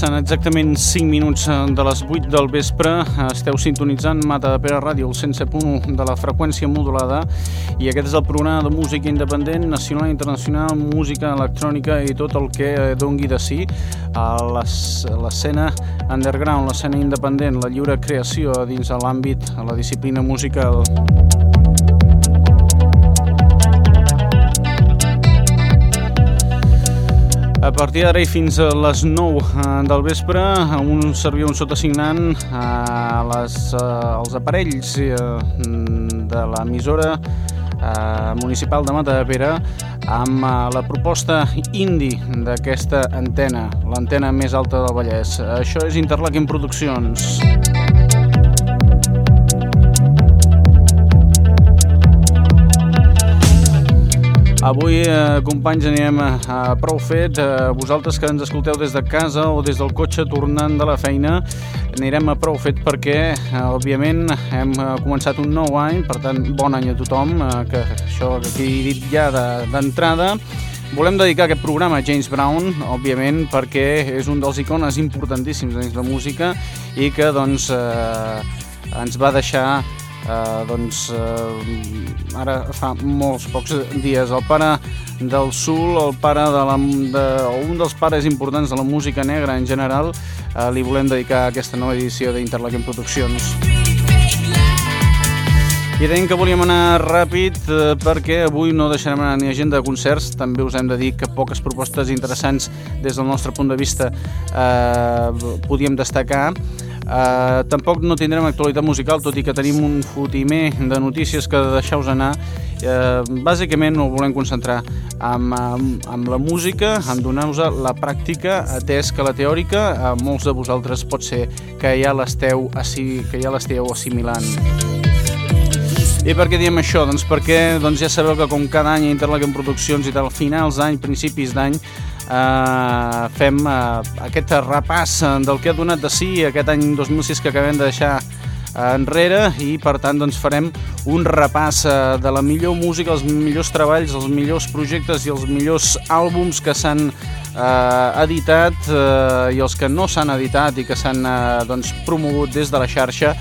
Passen exactament 5 minuts eh, de les 8 del vespre. Esteu sintonitzant Mata de Pere Ràdio, el 107.1 de la freqüència modulada. I aquest és el programa de música independent, nacional i internacional, música electrònica i tot el que dongui de si a l'escena underground, l'escena independent, la lliure creació dins l'àmbit, la disciplina musical. A partir d'ara i fins a les 9 eh, del vespre, un serviu un sotassignant a eh, les, eh, els aparells de l'emissora municipal de Matadepera amb la proposta indie d'aquesta antena, l'antena més alta del Vallès. Això és Interlaken Produccions. Música Avui, eh, companys, anirem a, a prou fet. Eh, vosaltres que ens escolteu des de casa o des del cotxe tornant de la feina, anirem a prou fet perquè, eh, òbviament, hem eh, començat un nou any, per tant, bon any a tothom, eh, que això que he dit ja d'entrada. De, Volem dedicar aquest programa a James Brown, òbviament, perquè és un dels icones importantíssims dins la música i que, doncs, eh, ens va deixar eh, doncs eh, ara fa molts pocs dies el pare del Sul, el pare de, la, de un dels pares importants de la música negra en general, eh, li volem dedicar aquesta nova edició d'Interlaken Produccions. I dèiem que volíem anar ràpid eh, perquè avui no deixarem anar ni agenda de concerts, també us hem de dir que poques propostes interessants des del nostre punt de vista eh, podíem destacar. Uh, tampoc no tindrem actualitat musical, tot i que tenim un fotimer de notícies que deixeu-vos anar. Uh, bàsicament ho volem concentrar amb, amb, amb la música, en donar-vos la pràctica, atès que la teòrica a molts de vosaltres pot ser que ja l'esteu que ja l'esteu assimilant. I per què diem això? Doncs perquè doncs ja sabeu que com cada any a Interlaken Produccions i tal finals d'any, principis d'any, eh, fem eh, aquest repàs del que ha donat de si aquest any 2006 que acabem de deixar eh, enrere i per tant doncs, farem un repàs eh, de la millor música, els millors treballs, els millors projectes i els millors àlbums que s'han eh, editat eh, i els que no s'han editat i que s'han eh, doncs, promogut des de la xarxa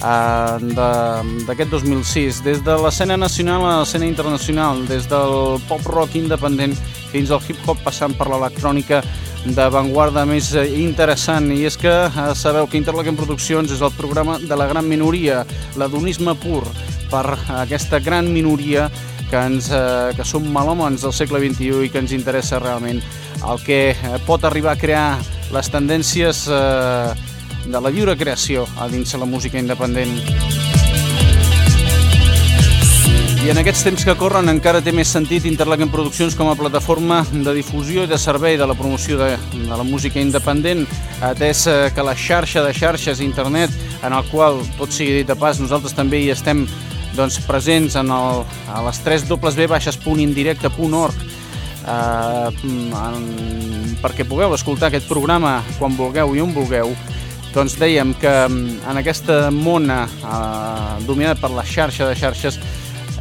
d'aquest 2006, des de l'escena nacional a l'escena internacional, des del pop-rock independent fins al hip-hop passant per l'electrònica d'avantguarda més interessant. I és que eh, sabeu que Interlaken Produccions és el programa de la gran minoria, l'adonisme pur per aquesta gran minoria que, ens, eh, que som malòmens del segle XXI i que ens interessa realment el que eh, pot arribar a crear les tendències eh, de la lliure creació a dins la música independent. I en aquests temps que corren encara té més sentit Interlaken Produccions com a plataforma de difusió i de servei de la promoció de, de la música independent, atès eh, que la xarxa de xarxes internet, en el qual, tot sigui dit de pas, nosaltres també hi estem doncs, presents en el, a les 3 www.indirecte.org eh, perquè pugueu escoltar aquest programa quan vulgueu i on vulgueu doncs dèiem que mm, en aquesta mona eh, dominada per la xarxa de xarxes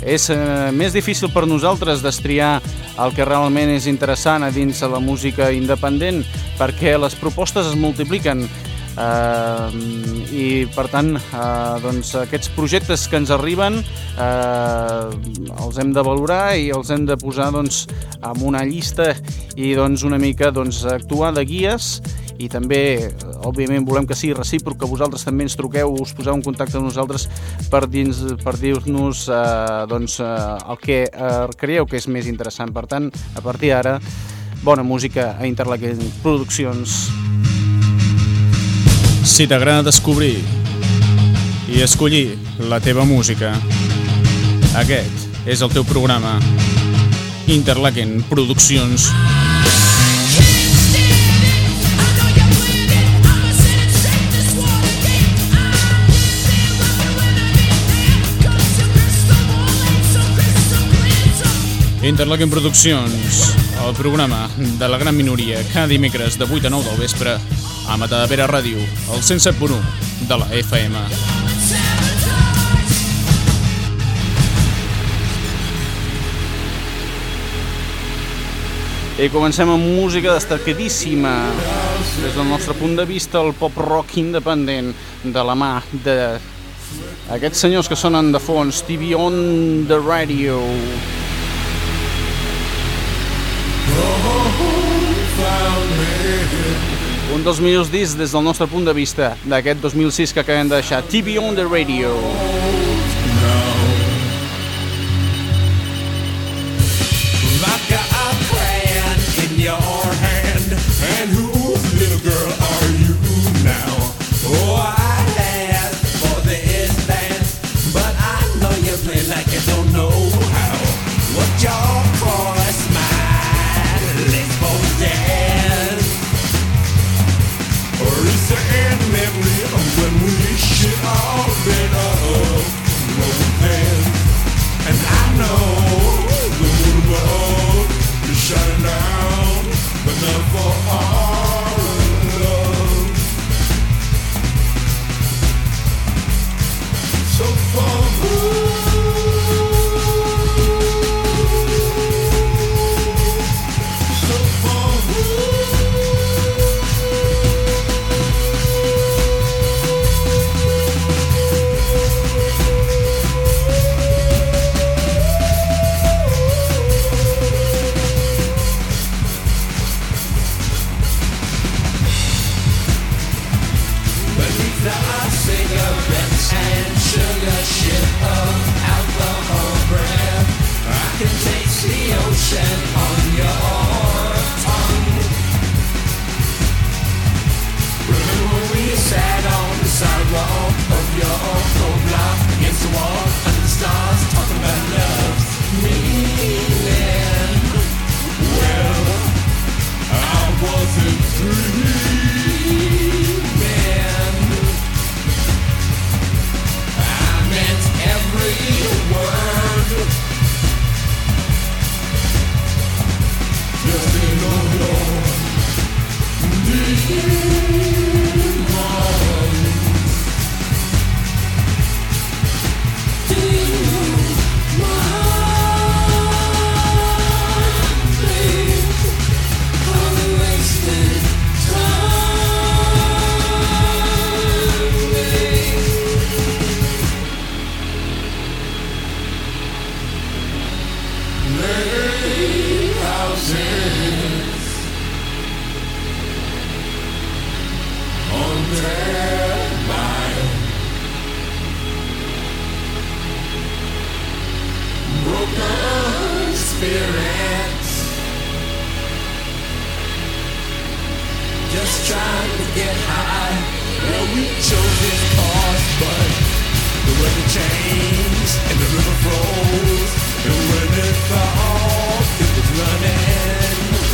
és eh, més difícil per nosaltres destriar el que realment és interessant a dins la música independent perquè les propostes es multipliquen eh, i per tant eh, doncs aquests projectes que ens arriben eh, els hem de valorar i els hem de posar doncs, en una llista i doncs, una mica doncs, actuar de guies i també, òbviament, volem que sigui recíproc, que vosaltres també ens truqueu, us poseu en contacte amb nosaltres per, dins, per dir-nos eh, doncs, eh, el que eh, creieu que és més interessant. Per tant, a partir d'ara, bona música a Interlaken Produccions. Si t'agrada descobrir i escollir la teva música. Aquest és el teu programa. Interlaken Produccions. Interlaken Produccions, el programa de la gran minoria, cada dimecres de 8 a 9 del vespre a Matadepera Ràdio, el 107.1 de la FM. I comencem amb música destacadíssima des del nostre punt de vista el pop rock independent de la mà de aquests senyors que sonen de fons TV on the radio un dels millors discs des del nostre punt de vista d'aquest 2006 que acabem de deixar TV on the radio The end memory of when we should all been. And I know the moon will down, but all. So? just trying to get high. Well, we chose this course, but the weather changed and the river froze. And when it thought it was running.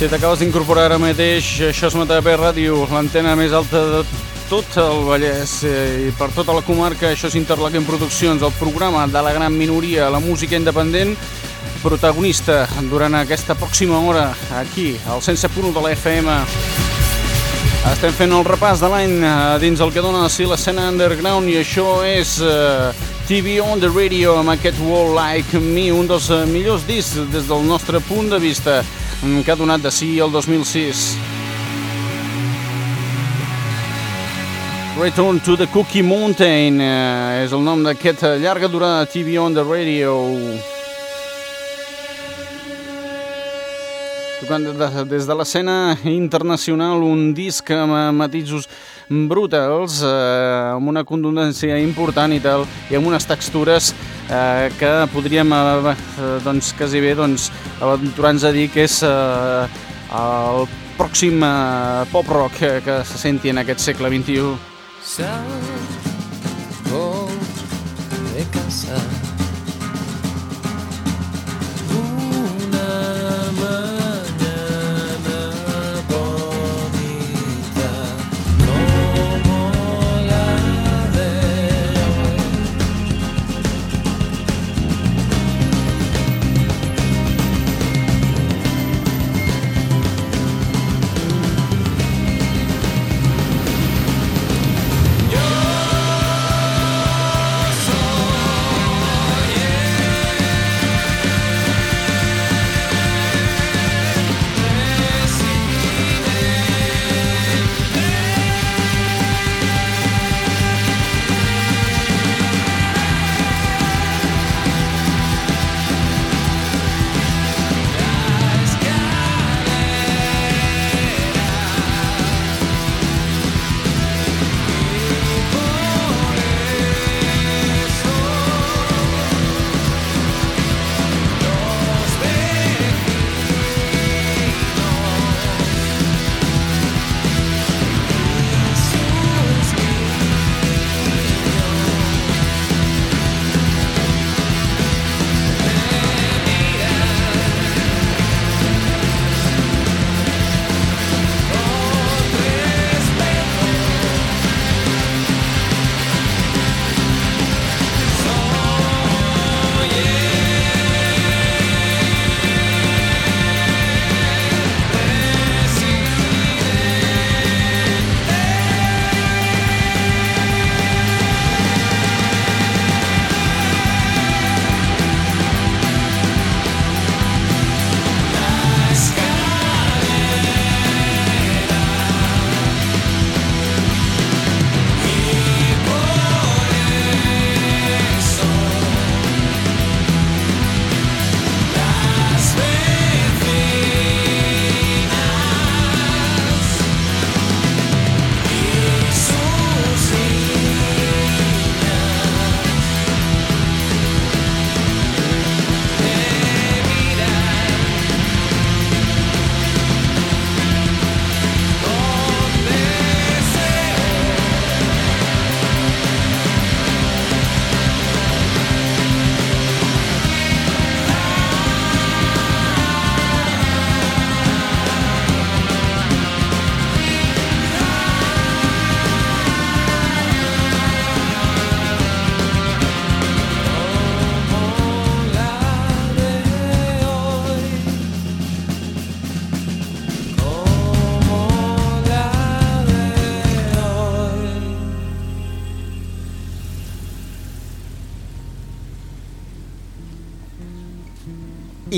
Si t'acabes d'incorporar ara mateix, això és Matapé Ràdio, l'antena més alta de tot el Vallès eh, i per tota la comarca. Això és Interlaken Produccions, el programa de la gran minoria, la música independent, protagonista durant aquesta pròxima hora aquí, al 107.1 de la FM. Estem fent el repàs de l'any eh, dins el que dona sí, l'escena underground i això és uh, TV on the Radio amb aquest Wall Like Me, un dels uh, millors discs des del nostre punt de vista que ha donat de sí el 2006. Return to the Cookie Mountain uh, és el nom d'aquesta llarga durada TV on the Radio. Tocant de, des de l'escena internacional un disc amb matisos brutals, eh, amb una contundència important i tal, i amb unes textures eh, que podríem eh, doncs, quasi bé doncs, aventurar-nos a dir que és eh, el pròxim eh, pop-rock que, que se senti en aquest segle XXI. Salgo de casa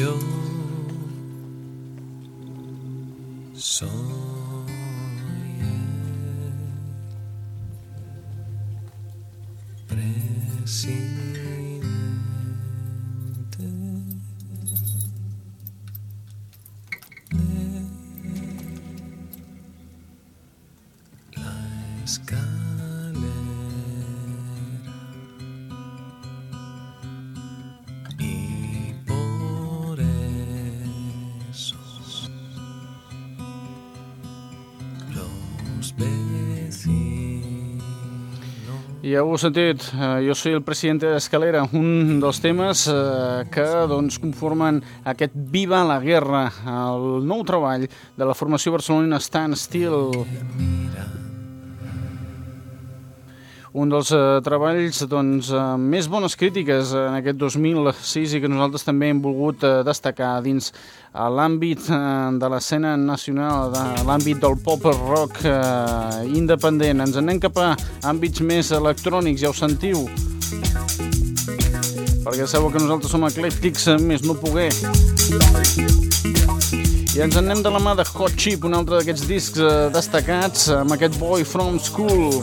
You're Ja ho heu sentit, eh, jo soy el president d'Escalera, un dels temes eh, que doncs, conformen aquest Viva la Guerra, el nou treball de la formació barcelonina Stand Still. Un dels eh, treballs doncs, eh, més bones crítiques en aquest 2006 i que nosaltres també hem volgut eh, destacar dins a l'àmbit eh, de l'escena nacional, de l'àmbit del pop rock eh, independent. Ens anem cap a àmbits més electrònics, ja ho sentiu. Perquè sabeu que nosaltres som eclèctics, eh, més no poder. I ens en anem de la mà de Hot Chip, un altre d'aquests discs eh, destacats, amb aquest Boy From School.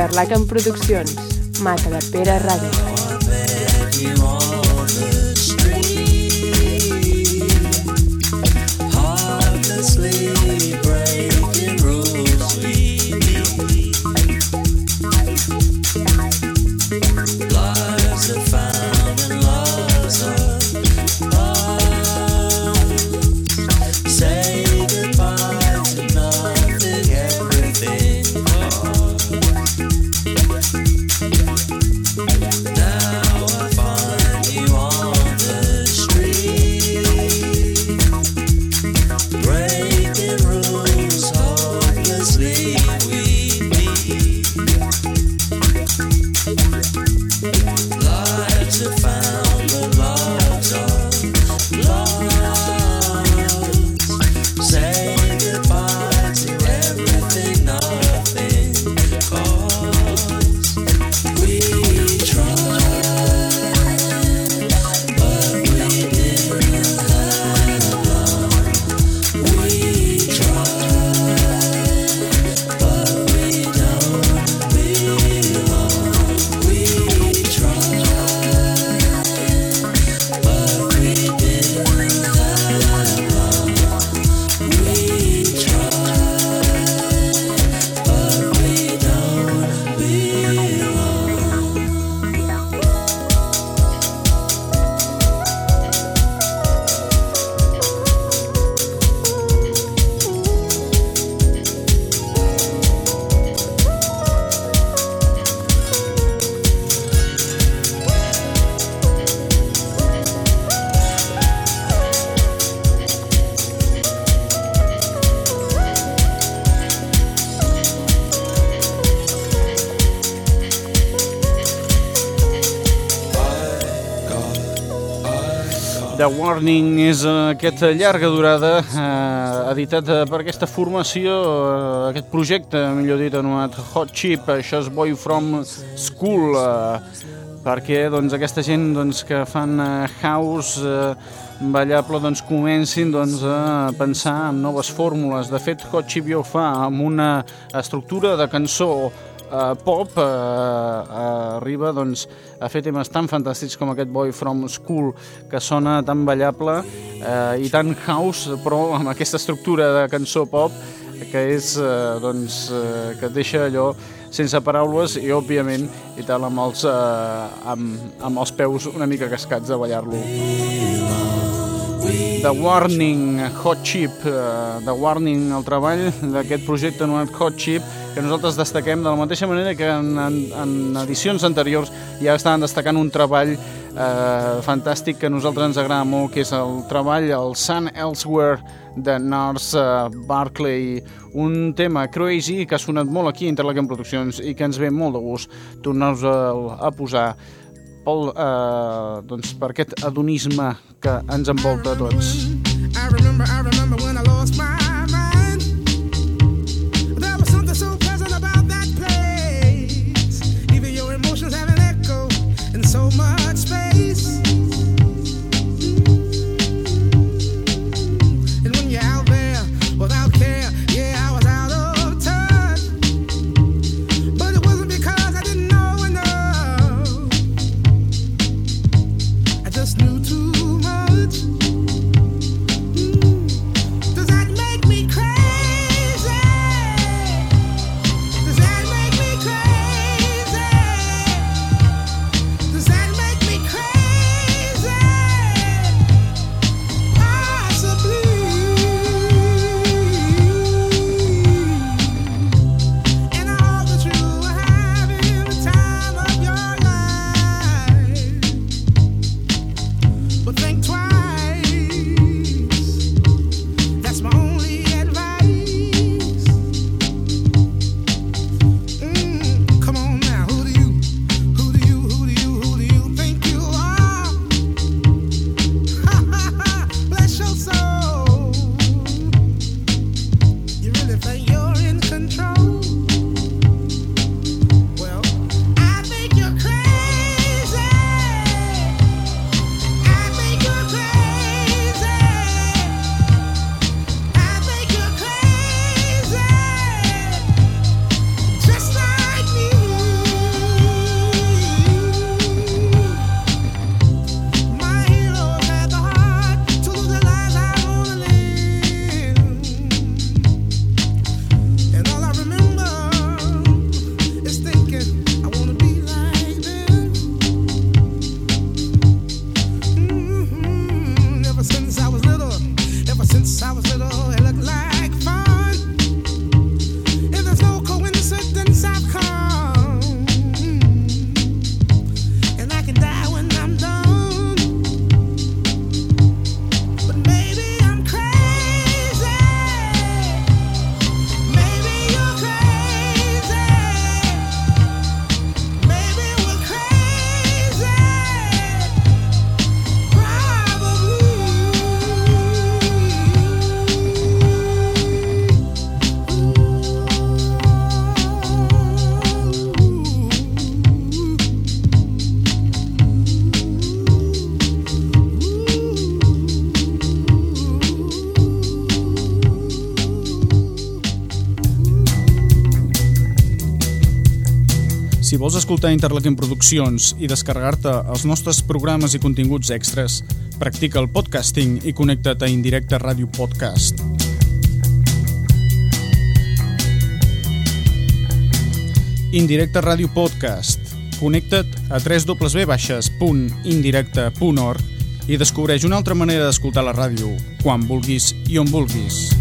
Interlaken Produccions. Mata de Pere Ràdio. Warning és eh, aquesta llarga durada eh, editat eh, per aquesta formació, eh, aquest projecte, millor dit, anomenat Hot Chip, això és Boy From School. Eh, perquè doncs, aquesta gent doncs, que fan eh, house eh, ballable doncs, comencin doncs, a pensar en noves fórmules. De fet, Hot Chip ja ho fa amb una estructura de cançó eh, pop eh, eh, arriba doncs, a fer temes tan fantàstics com aquest Boy From School que sona tan ballable eh, i tan house però amb aquesta estructura de cançó pop que és eh, doncs, eh, que et deixa allò sense paraules i òbviament i tal amb els, eh, amb, amb els peus una mica cascats de ballar-lo. The Warning Hot Chip uh, The Warning, el treball d'aquest projecte anomenat Hot Chip que nosaltres destaquem de la mateixa manera que en, en, en edicions anteriors ja estaven destacant un treball eh, fantàstic que a nosaltres ens agrada molt que és el treball, el Sun Elsewhere de Nars uh, Barclay un tema crazy que ha sonat molt aquí a Interlaken Produccions i que ens ve molt de gust tornar-nos a posar pel, eh, doncs, per aquest adonisme que ens envolta a tots. I remember, I remember vols escoltar Interlaken Produccions i descarregar-te els nostres programes i continguts extras, practica el podcasting i connecta't a Indirecte Ràdio Podcast. Indirecte Ràdio Podcast. Connecta't a www.indirecte.org i descobreix una altra manera d'escoltar la ràdio, quan vulguis i on vulguis.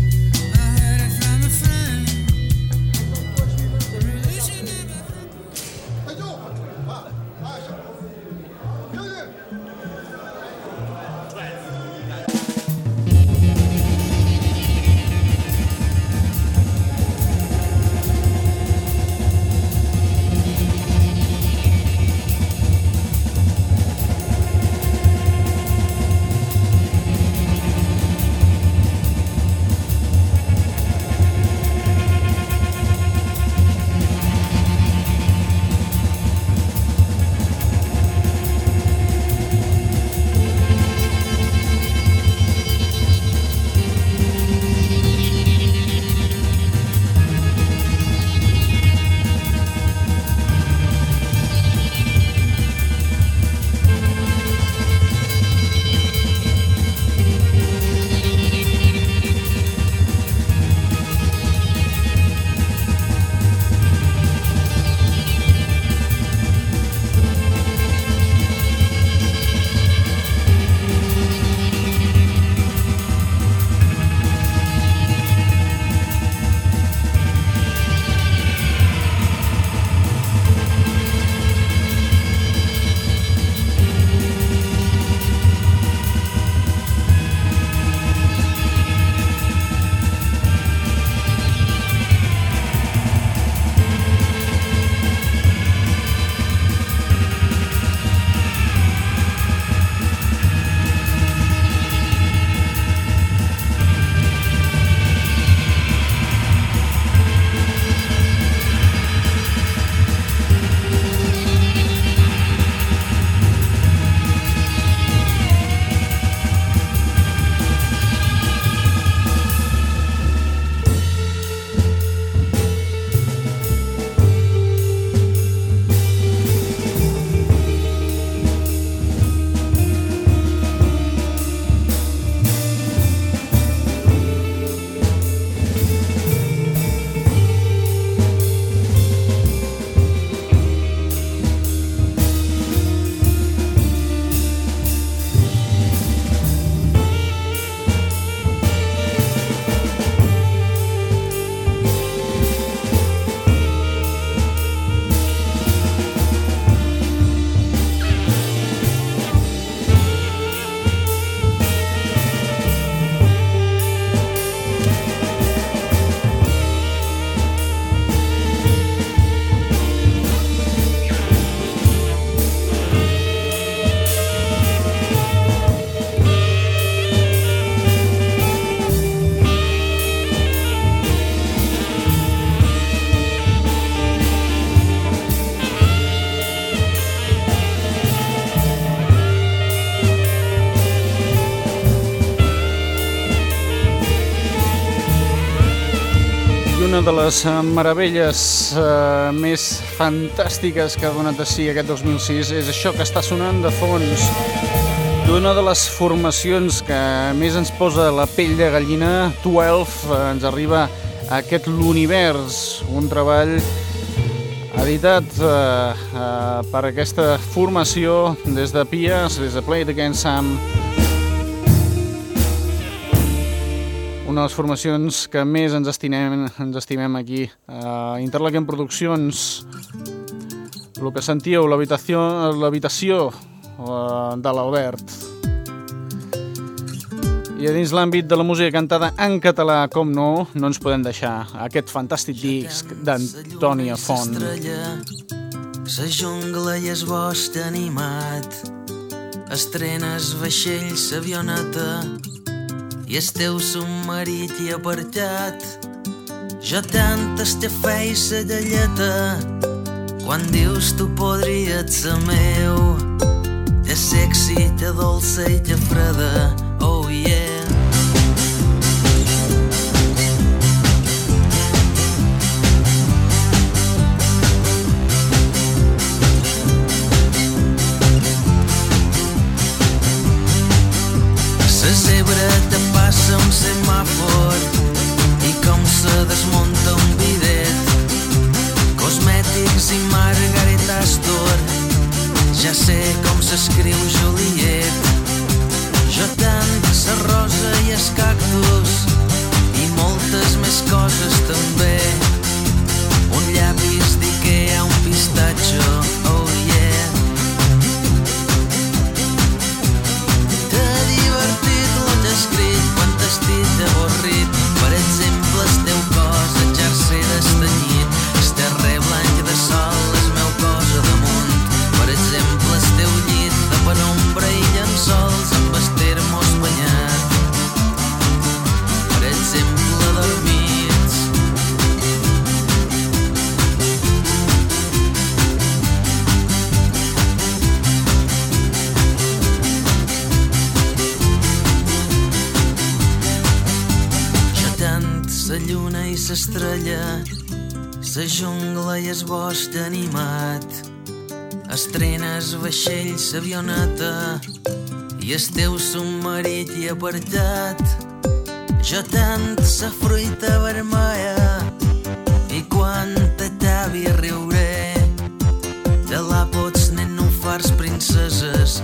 Una de les eh, meravelles eh, més fantàstiques que ha donat de si aquest 2006 és això que està sonant de fons d'una de les formacions que més ens posa la pell de gallina. 12 eh, ens arriba a aquest l'univers un treball editat eh, eh, per aquesta formació des de Pies, des de Play It Again Sam una de les formacions que més ens estimem, ens estimem aquí a Interlaken Produccions. El que sentíeu l'habitació eh, de l'Albert. I a dins l'àmbit de la música cantada en català, com no, no ens podem deixar aquest fantàstic disc d'Antònia Font. Sa jungla i es bosc animat. Estrenes vaixells, avioneta i el teu submarit i apartat. Jo tant estafei sa galleta quan dius tu podries ser meu. Te sexy, te dolça i te freda, La te passa un semàfor i com se desmunta un bidet. Cosmètics i Margaret Astor, ja sé com s'escriu Juliet. Jo tant sa rosa i es cactus i moltes més coses també. Un llapis d'Ikea, un pistatxo, s'estrella, sa jungla i es bosc animat, estrenes vaixells, avioneta i el teu submarit i apartat. Jo tant sa fruita vermella i quan te t'avi riuré. De la pots nenufars princeses,